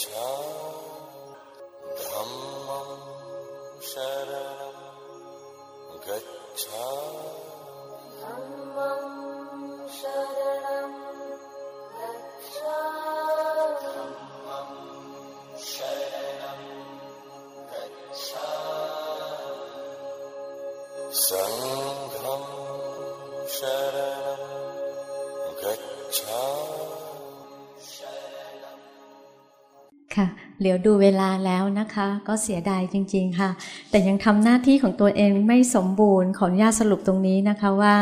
गच्छा धर्म शर गर गच्छा धरणं शर गच्छ ค่ะ เหลียวดูเวลาแล้วนะคะ ก็เสียดายจริง ๆค่ะ แต่ยังทำหน้าที่ของตัวเองไม่สมบูรณ์ ขออนุญาตสรุปตรงนี้นะคะว่า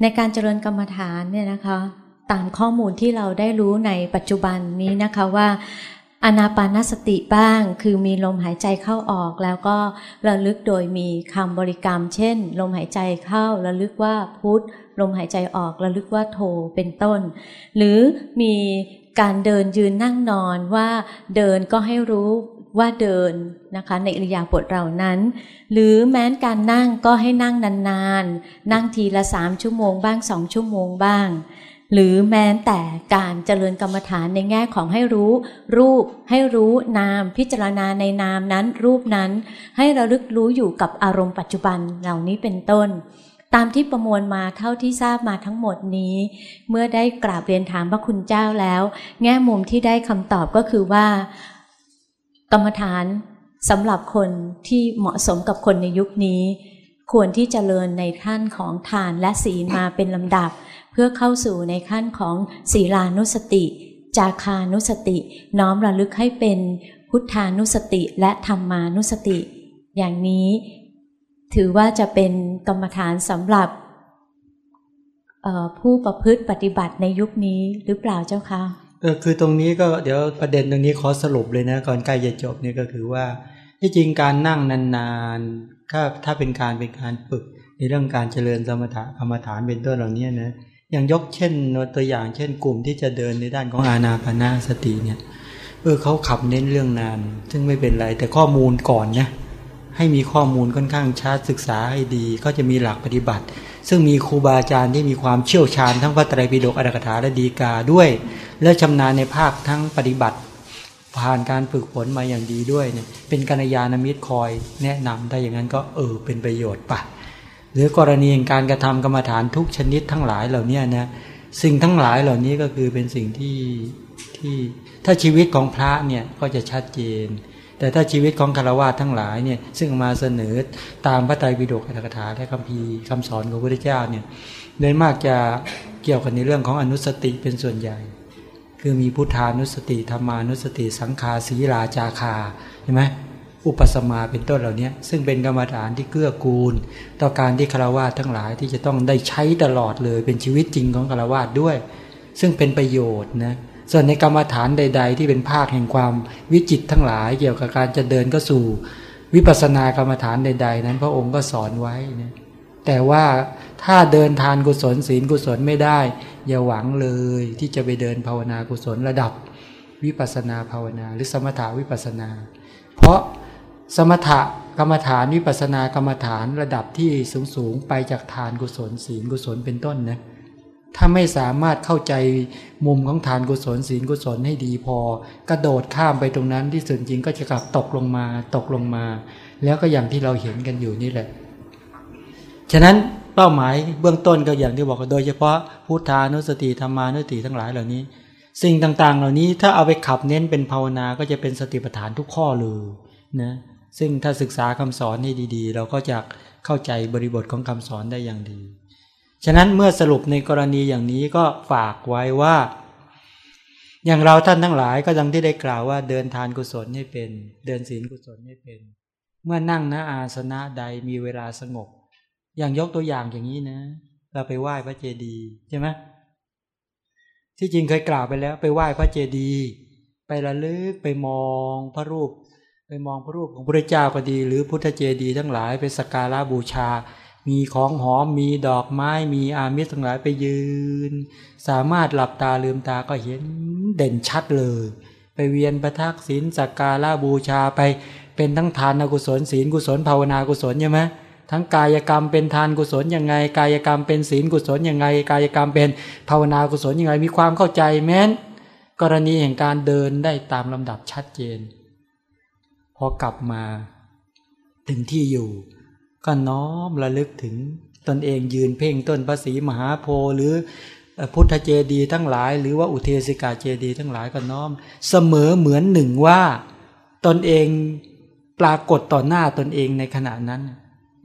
ในการเจริญกรรมฐานเนี่ยนะคะ ตามข้อมูลที่เราได้รู้ในปัจจุบันนี้นะคะว่า อนาปานสติบ้าง คือมีลมหายใจเข้าออก แล้วก็ระลึกโดยมีคำบริกรรม เช่น ลมหายใจเข้าระลึกว่าพุทธลมหายใจออกระลึกว่าโทเป็นต้น หรือมีการเดินยืนนั่งนอนว่าเดินก็ให้รู้ว่าเดินนะคะในอิริยาบถเรานั้น หรือแม้นการนั่งก็ให้นั่งนานๆ นั่งทีละสามชั่วโมงบ้างสองชั่วโมงบ้าง หรือแม้แต่การเจริญกรรมฐานในแง่ของให้รู้ รูปให้รู้นาม พิจารณาในนามนั้น รูปนั้น ให้ระลึกรู้อยู่กับอารมณ์ปัจจุบันเหล่านี้เป็นต้น ตามที่ประมวลมาเท่าที่ทราบมาทั้งหมดนี้ เมื่อได้กราบเรียนถามพระคุณเจ้าแล้ว แง่มุมที่ได้คำตอบก็คือว่า กรรมฐานสำหรับคนที่เหมาะสมกับคนในยุคนี้ ควรที่จเจริญในขั้นของทานและศีลมาเป็นลำดับ พื่อเข้าสู่ในขั้นของศีลานุสติ จาคานุสติ น้อมระลึกให้เป็นพุทธานุสติและธรรมานุสติ อย่างนี้ถือว่าจะเป็นกรรมฐานสำหรับผู้ประพฤติปฏิบัติในยุคนี้หรือเปล่าเจ้าคะเออคือตรงนี้ก็เดี๋ยวประเด็นตรงนี้ขอสรุปเลยนะ ก่อนใกล้จะจบเนี่ยก็คือว่า ที่จริงการนั่งนานๆถ้าถ้าเป็นการเป็นการฝึกในเรื่องการเจริญสมถะกรรมฐานเป็นต้นเหล่านี้นะ อย่างยกเช่นตัวอย่างเช่นกลุ่มที่จะเดินในด้านของอาณาปณะสติเนี่ยเออเขาขับเน้นเรื่องนาน ซึ่งไม่เป็นไรแต่ข้อมูลก่อนนะให้มีข้อมูลค่อนข้างชัดศึกษาให้ดี ก็จะมีหลักปฏิบัติ ซึ่งมีครูบาอาจารย์ที่มีความเชี่ยวชาญทั้งพระไตรปิฎกอัตถกถาและดีกาด้วย และชำนาญในภาคทั้งปฏิบัติ ผ่านการฝึกฝนมาอย่างดีด้วยเนี่ยเป็นกัญยาณมิตรคอยแนะนำได้อย่างนั้นก็เออเป็นประโยชน์ปะ หรือกรณีการกระทำกรรมฐานทุกชนิดทั้งหลายเหล่านี้นะสิ่งทั้งหลายเหล่านี้ก็คือเป็นสิ่งที่ที่ถ้าชีวิตของพระเนี่ยก็จะชัดเจน แต่ถ้าชีวิตของคารวะทั้งหลายเนี่ยซึ่งมาเสนอตามพระไตรปิฎกอัตถกถาและคำพีคำสอนของพระพุทธเจ้าเนี่ยโดยมากจะเกี่ยวกันในเรื่องของอนุสติเป็นส่วนใหญ่ คือมีพุทธานุสติธรรมานุสติสังคาศีลาจาคาใช่ไหม อุปสมาเป็นต้นเหล่านี้ซึ่งเป็นกรรมฐานที่เกื้อกูล ต่อการที่คารวะทั้งหลายที่จะต้องได้ใช้ตลอดเลยเป็นชีวิตจริงของคารวะด้วย ซึ่งเป็นประโยชน์นะส่วนในกรรมฐานใด ๆ ที่เป็นภาคแห่งความวิจิตทั้งหลาย เกี่ยวกับการจะเดินก็สู่ วิปัสสนากรรมฐานใด ๆ นั้น พระองค์ก็สอนไว้นะแต่ว่าถ้าเดินทานกุศลศีลกุศลไม่ได้ อย่าหวังเลยที่จะไปเดินภาวนากุศลระดับวิปัสนาภาวนาหรือสมถาวิปัสนา เพราะ สมถะกรรมฐานวิปัสนากรรมฐานระดับที่สูงๆไปจากทานกุศลศีลกุศลเป็นต้นนะถ้าไม่สามารถเข้าใจมุมของทานกุศลศีลกุศลให้ดีพอ กระโดดข้ามไปตรงนั้นที่ส่วนจริงก็จะกลับตกลงมาตกลงมา แล้วก็อย่างที่เราเห็นกันอยู่นี่แหละ ฉะนั้นเป้าหมายเบื้องต้นก็อย่างที่บอกโดยเฉพาะพุทธานุสติธรรมานุสติทั้งหลายเหล่านี้ สิ่งต่างๆ เหล่านี้ถ้าเอาไปขับเน้นเป็นภาวนาก็จะเป็นสติปัฏฐานทุกข้อเลยนะ ซึ่งถ้าศึกษาคำสอนให้ดีๆ เราก็จะเข้าใจบริบทของคำสอนได้อย่างดี ฉะนั้นเมื่อสรุปในกรณีอย่างนี้ก็ฝากไว้ว่า อย่างเราท่านทั้งหลายก็ดังที่ได้กล่าวว่าเดินทานกุศลให้เป็น เดินศีลกุศลให้เป็น เมื่อนั่งนะอาสนะใดมีเวลาสงบ อย่างยกตัวอย่างอย่างนี้นะ เราไปไหว้พระเจดีย์ใช่ไหมที่จริงเคยกล่าวไปแล้ว ไปไหว้พระเจดีย์ไประลึกไปมองพระรูป ไปมองพระรูปของพระเจ้าก็ดี หรือพุทธเจดีทั้งหลายไปสักการะบูชา มีของหอมมีดอกไม้มีอามิสทั้งหลายไปยืน สามารถหลับตาลืมตาก็เห็นเด่นชัดเลย ไปเวียนประทักษิณสักการะบูชาไปเป็นทั้งทานกุศลศีลกุศลภาวนากุศลใช่ไหมทั้งกายกรรมเป็นทานกุศลยังไง กายกรรมเป็นศีลกุศลยังไง กายกรรมเป็นภาวนากุศลยังไงมีความเข้าใจแม้น กรณีแห่งการเดินได้ตามลำดับชัดเจน พอกลับมา ถึงที่อยู่ ก็น้อมระลึกถึงตนเองยืนเพ่งต้นพระศรีมหาโพธิ์หรือพุทธเจดีทั้งหลาย หรือว่าอุเทสิกาเจดีทั้งหลายก็น้อม เสมอเหมือนหนึ่งว่าตนเองปรากฏต่อหน้าตนเองในขณะนั้น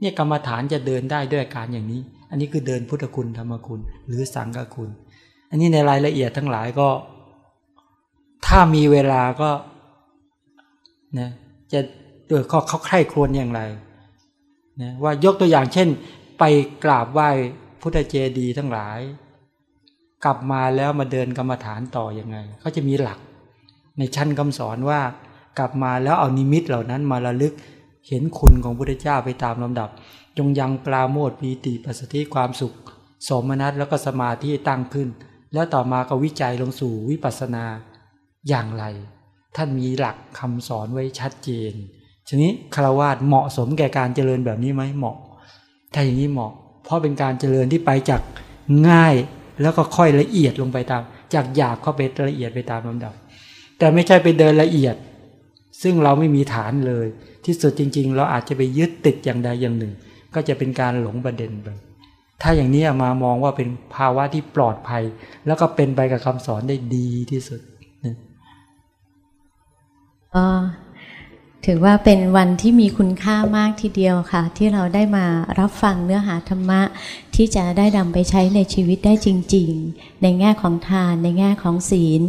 เนี่ยกรรมฐานจะเดินได้ด้วยการอย่างนี้ อันนี้คือเดินพุทธคุณธรรมคุณ หรือสังฆคุณ อันนี้ในรายละเอียดทั้งหลายก็ ถ้ามีเวลาก็นะ จะเออเขาเขาใคร่ครวญอย่างไรนะว่ายกตัวอย่างเช่น ไปกราบไหว้พุทธเจดีทั้งหลาย กลับมาแล้วมาเดินกรรมฐานต่ออยังไงเขาจะมีหลัก ในชั้นคำสอนว่ากลับมาแล้วเอานิมิตเหล่านั้นมาระลึกเห็นคุณของพระพุทธเจ้าไปตามลำดับ จงยังปราโมทปีติปัสสติความสุข สมนัตแล้วก็สมาธิตั้งขึ้น แล้วต่อมาก็วิจัยลงสู่วิปัสสนาอย่างไร ท่านมีหลักคำสอนไว้ชัดเจนทีนี้คารวาสเหมาะสมแก่การเจริญแบบนี้ไหมเหมาะ ถ้าอย่างนี้เหมาะ เพราะเป็นการเจริญที่ไปจากง่ายแล้วก็ค่อยละเอียดลงไปตาม จากหยาบเข้าไปละเอียดไปตามลำดับ แต่ไม่ใช่ไปเดินละเอียด ซึ่งเราไม่มีฐานเลย ที่สุดจริง ๆ เราอาจจะไปยึดติดอย่างใดอย่างหนึ่ง ก็จะเป็นการหลงประเด็นไปถ้าอย่างนี้มามองว่าเป็นภาวะที่ปลอดภัย แล้วก็เป็นไปกับคำสอนได้ดีที่สุด็ถือว่าเป็นวันที่มีคุณค่ามากทีเดียวค่ะ ที่เราได้มารับฟังเนื้อหาธรรมะ ที่จะได้นำไปใช้ในชีวิตได้จริง ๆ ในแง่ของทานในแง่ของศีล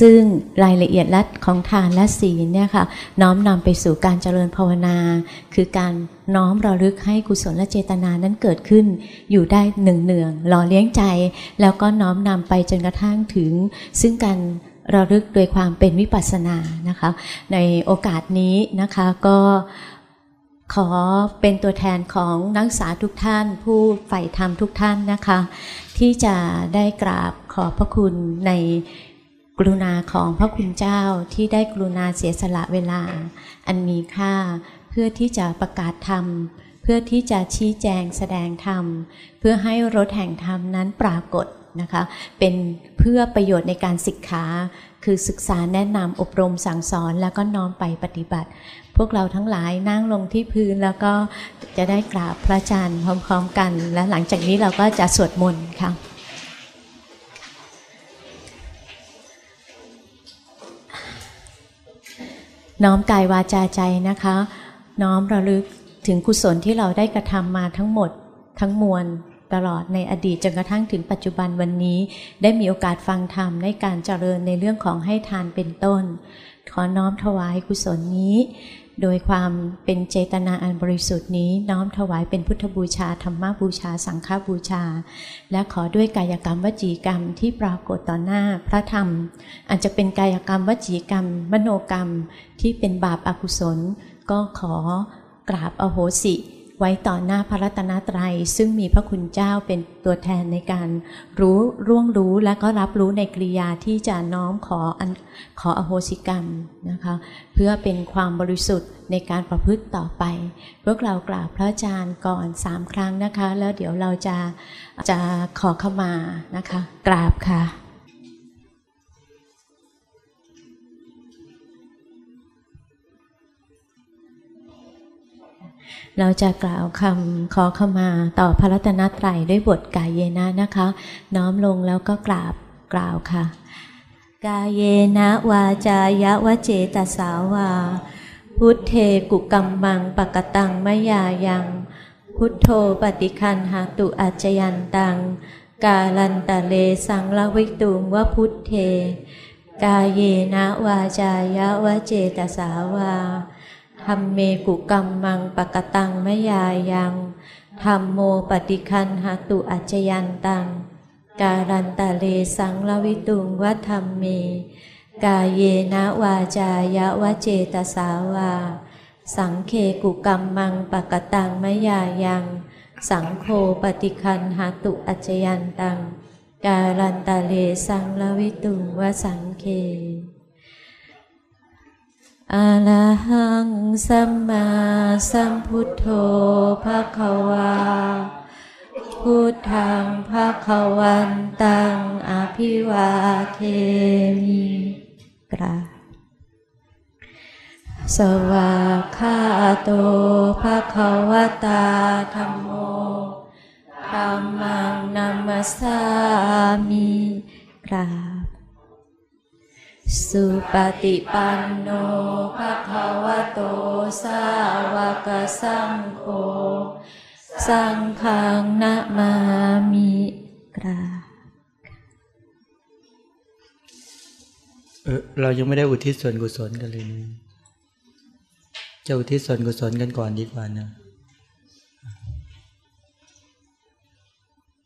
ซึ่งรายละเอียดลัดของทานและศีลเนี่ยค่ะ น้อมนำไปสู่การเจริญภาวนา คือการน้อมระลึกให้กุศลและเจตนานั้นเกิดขึ้น อยู่ได้หนึ่งเนืองหล่อเลี้ยงใจ แล้วก็น้อมนำไปจนกระทั่งถึง ซึ่งการ ระลึกโดยความเป็นวิปัสสนานะคะ ในโอกาสนี้นะคะก็ขอเป็นตัวแทนของนักศึกษาทุกท่าน ผู้ใฝ่ธรรมทุกท่านนะคะ ที่จะได้กราบขอบพระคุณในกรุณาของพระคุณเจ้าที่ได้กรุณาเสียสละเวลา อันมีค่าเพื่อที่จะประกาศธรรม เพื่อที่จะชี้แจงแสดงธรรม เพื่อให้รถแห่งธรรมนั้นปรากฏ นะคะ เป็นเพื่อประโยชน์ในการศึกษา คือศึกษาแนะนำอบรมสั่งสอนแล้วก็น้อมไปปฏิบัติ พวกเราทั้งหลายนั่งลงที่พื้นแล้วก็จะได้กราบพระอาจารย์พร้อมๆกัน และหลังจากนี้เราก็จะสวดมนต์ค่ะน้อมกายวาจาใจนะคะ น้อมระลึกถึงกุศลที่เราได้กระทำมาทั้งหมดทั้งมวล ตลอดในอดีตจนกระทั่งถึงปัจจุบันวันนี้ ได้มีโอกาสฟังธรรมในการเจริญในเรื่องของให้ทานเป็นต้น ขอน้อมถวายกุศลนี้ โดยความเป็นเจตนาอันบริสุทธิ์นี้ น้อมถวายเป็นพุทธบูชาธรรมบูชา สังฆบูชา และขอด้วยกายกรรมวจีกรรมที่ปรากฏต่อหน้าพระธรรมอาจจะเป็นกายกรรมวจีกรรม มโนกรรมที่เป็นบาปอากุศล ก็ขอกราบอโหสิ ไว้ต่อหน้าพระรัตนตรัย ซึ่งมีพระคุณเจ้าเป็นตัวแทนในการรู้ร่วงรู้และก็รับรู้ในกริยาที่จะน้อมขอขออโหสิกรรมนะคะเพื่อเป็นความบริสุทธิ์ในการประพฤติต่อไป พวกเรากราบพระอาจารย์ก่อนสามครั้งนะคะ แล้วเดี๋ยวเราจะจะขอเข้ามานะคะ กราบค่ะ เราจะกล่าวคำขอเข้ามาต่อพระรัตนตรัยด้วยบทกายเยนะนะคะ น้อมลงแล้วก็กราบกล่าวค่ะ กายเยนะวาจายะวะเจตสาวา พุทเทกุกัมมังปกตังมยายัง พุทโธปฏิคันหาตุอัจยันตัง กาลันตะเลสังละวิตุงวะพุทเท กายเยนะวาจายะวะเจตสาวา ธรรมเมกุกรรมมังปะกตังมยายังธรรมโมปฏิคันหาตุอัจยันตัง การันตะเลสังลวิตุงวัธรรมเม กาเยนะวาจายะวะเจตสาวา สังเคกุกรรมมังปะกตังมยายัง สังโฆปฏิคันหาตุอัจยันตัง การันตะเลสังลวิตุงวสังเค อะระหังสัมมาสัมพุทโธภะคะวาพุทธังภะคะวันตังอภิวาเทมิกราสวากาโตภะคะวตาธรรมโมธรรมังนัมสามิกรา สุปฏิปันโนภะคะวะโต สาวกสังโฆ สังฆังนะมามิกราเออเรายังไม่ได้อุทิศส่วนกุศลกันเลยนะจะอุทิศส่วนกุศลกันก่อนดีกว่านะ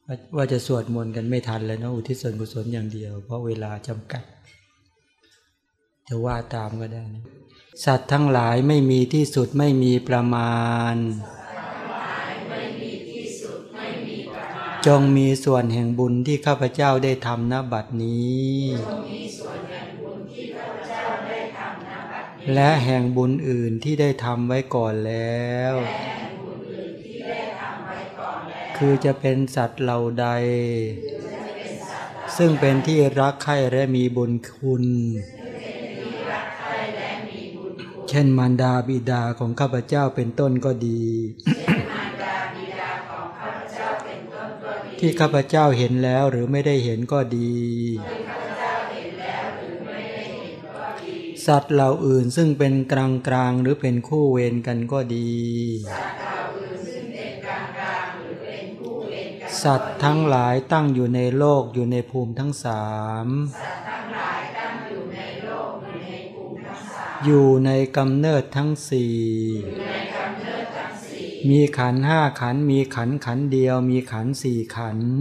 ว่าว่าจะสวดมนต์กันไม่ทันเลยนะอุทิศส่วนกุศลอย่างเดียว เพราะเวลาจำกัด จะว่าตามก็ได้นะสัตว์ทั้งหลายไม่มีที่สุดไม่มีประมาณ จงมีส่วนแห่งบุญที่ข้าพเจ้าได้ทำณบัดนี้ และแห่งบุญอื่นที่ได้ทำไว้ก่อนแล้ว คือจะเป็นสัตว์เหล่าใด ซึ่งเป็นที่รักใคร่และมีบุญคุณ เช่นมารดาบิดาของข้าพเจ้าเป็นต้นก็ดี ที่ข้าพเจ้าเห็นแล้วหรือไม่ได้เห็นก็ดี สัตว์เหล่าอื่นซึ่งเป็นกลางกลางๆหรือเป็นคู่เวรกันก็ดี สัตว์ทั้งหลายตั้งอยู่ในโลกอยู่ในภูมิทั้งสาม อยู่ในกำเนิดทั้งสี่มีขันธ์ห้าขันธ์มีขันธ์ขันธ์เดียว มีขันธ์สี่ขันธ์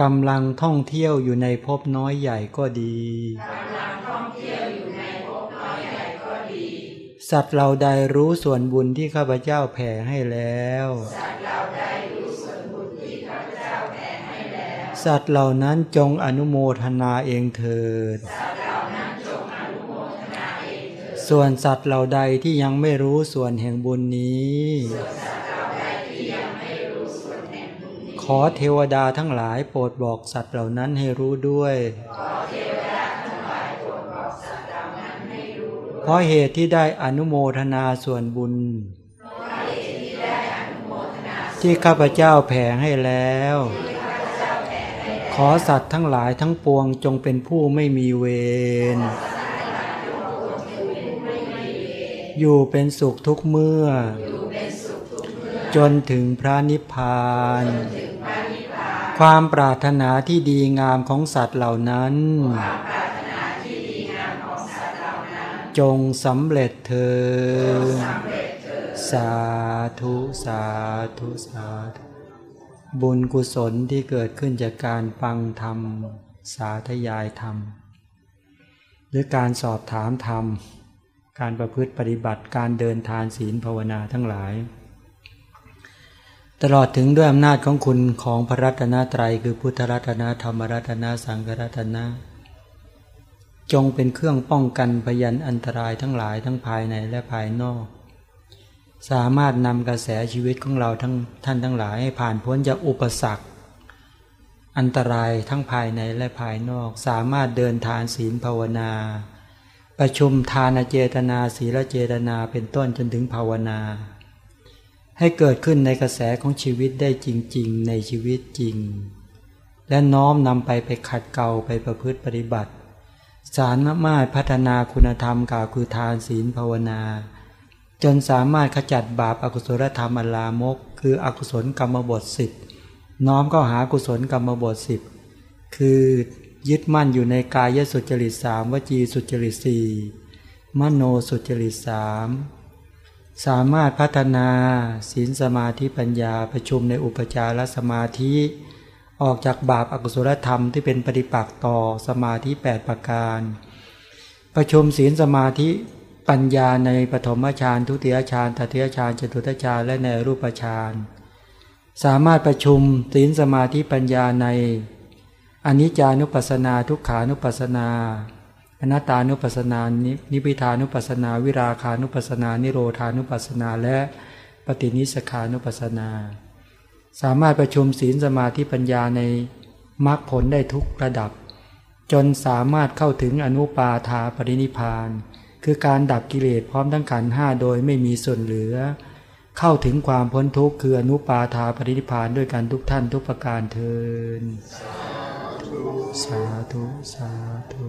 กำลังท่องเที่ยวอยู่ในภพน้อยใหญ่ก็ดีสัตว์เราใดรู้ส่วนบุญที่ข้าพเจ้าแผ่ให้แล้วสัตว์เสัตว์เหล่านั้นจงอนุโมทนาเองเถิด ส่วนสัตว์เหล่าใดที่ยังไม่รู้ส่วนแห่งบุญนี้ ขอเทวดาทั้งหลายโปรดบอกสัตว์เหล่านั้นให้รู้ด้วยเพราะเหตุที่ได้อนุโมทนาส่วนบุญ ที่ข้าพเจ้าแผ่ให้แล้ว อสัตว์ทั้งหลายทั้งปวงจงเป็นผู้ไม่มีเวร อยู่เป็นสุขทุกเมื่อ จนถึงพระนิพพาน ความปรารถนาที่ดีงามของสัตว์เหล่านั้น จงสำเร็จเธอ สาธุ สาธุ สาธุ บุญกุศลที่เกิดขึ้นจากการฟังธรรม สาธยายธรรม หรือการสอบถามธรรม การประพฤติปฏิบัติการเดินทานศีลภาวนาทั้งหลาย ตลอดถึงด้วยอำนาจของคุณของพระรัตนตรัยคือพุทธรัตนธรรมรัตนสังฆรัตนะจงเป็นเครื่องป้องกันพยันอันตรายทั้งหลายทั้งภายในและภายนอก สามารถนำกระแสชีวิตของเราทั้งท่านทั้งหลายให้ผ่านพ้นจากอุปสรรค อันตรายทั้งภายในและภายนอก สามารถเดินทานศีลภาวนา ประชุมทานเจตนาศีลเจตนาเป็นต้นจนถึงภาวนา ให้เกิดขึ้นในกระแสของชีวิตได้จริง ๆ ในชีวิตจริง และน้อมนำไปไปขัดเกลาไปประพฤติปฏิบัติ สารมารถพัฒนาคุณธรรมกล่าวคือทานศีลภาวนา จนสามารถขจัดบาปอากุศลธรรมอลามก คืออกุศลกรรมบทสิบน้อมก็หากุศลกรรมบทสิบคือยึดมั่นอยู่ในกายสุจริตสามวจีสุจริตสี่มโนสุจริตสามสามารถพัฒนาศีลสมาธิปัญญาประชุมในอุปจารสมาธิ ออกจากบาปอากุศลธรรมที่เป็นปฏิปักษ์ต่อสมาธิ 8 ประการ ประชุมศีลสมาธิ ปัญญาในปฐมฌานทุติยฌานตติยฌานจตุตฌานและในรูปฌานสามารถประชุมศีลสมาธิปัญญาในอนิจจานุปัสสนาทุกขานุปัสสนาอนัตตานุปัสสนานิพิทานุปัสสนา วิราคานุปัสสนา นิโรธานุปัสสนาและปฏินิสขานุปัสสนา สามารถประชุมศีลสมาธิปัญญาในมรรคผลได้ทุกระดับ จนสามารถเข้าถึงอนุปาทาปรินิพพาน คือการดับกิเลสพร้อมทั้งขันห้าโดยไม่มีส่วนเหลือ เข้าถึงความพ้นทุกข์คืออนุปาทาปรินิพานด้วยกันทุกท่านทุกประการเทินสาธุสาธุสาธุ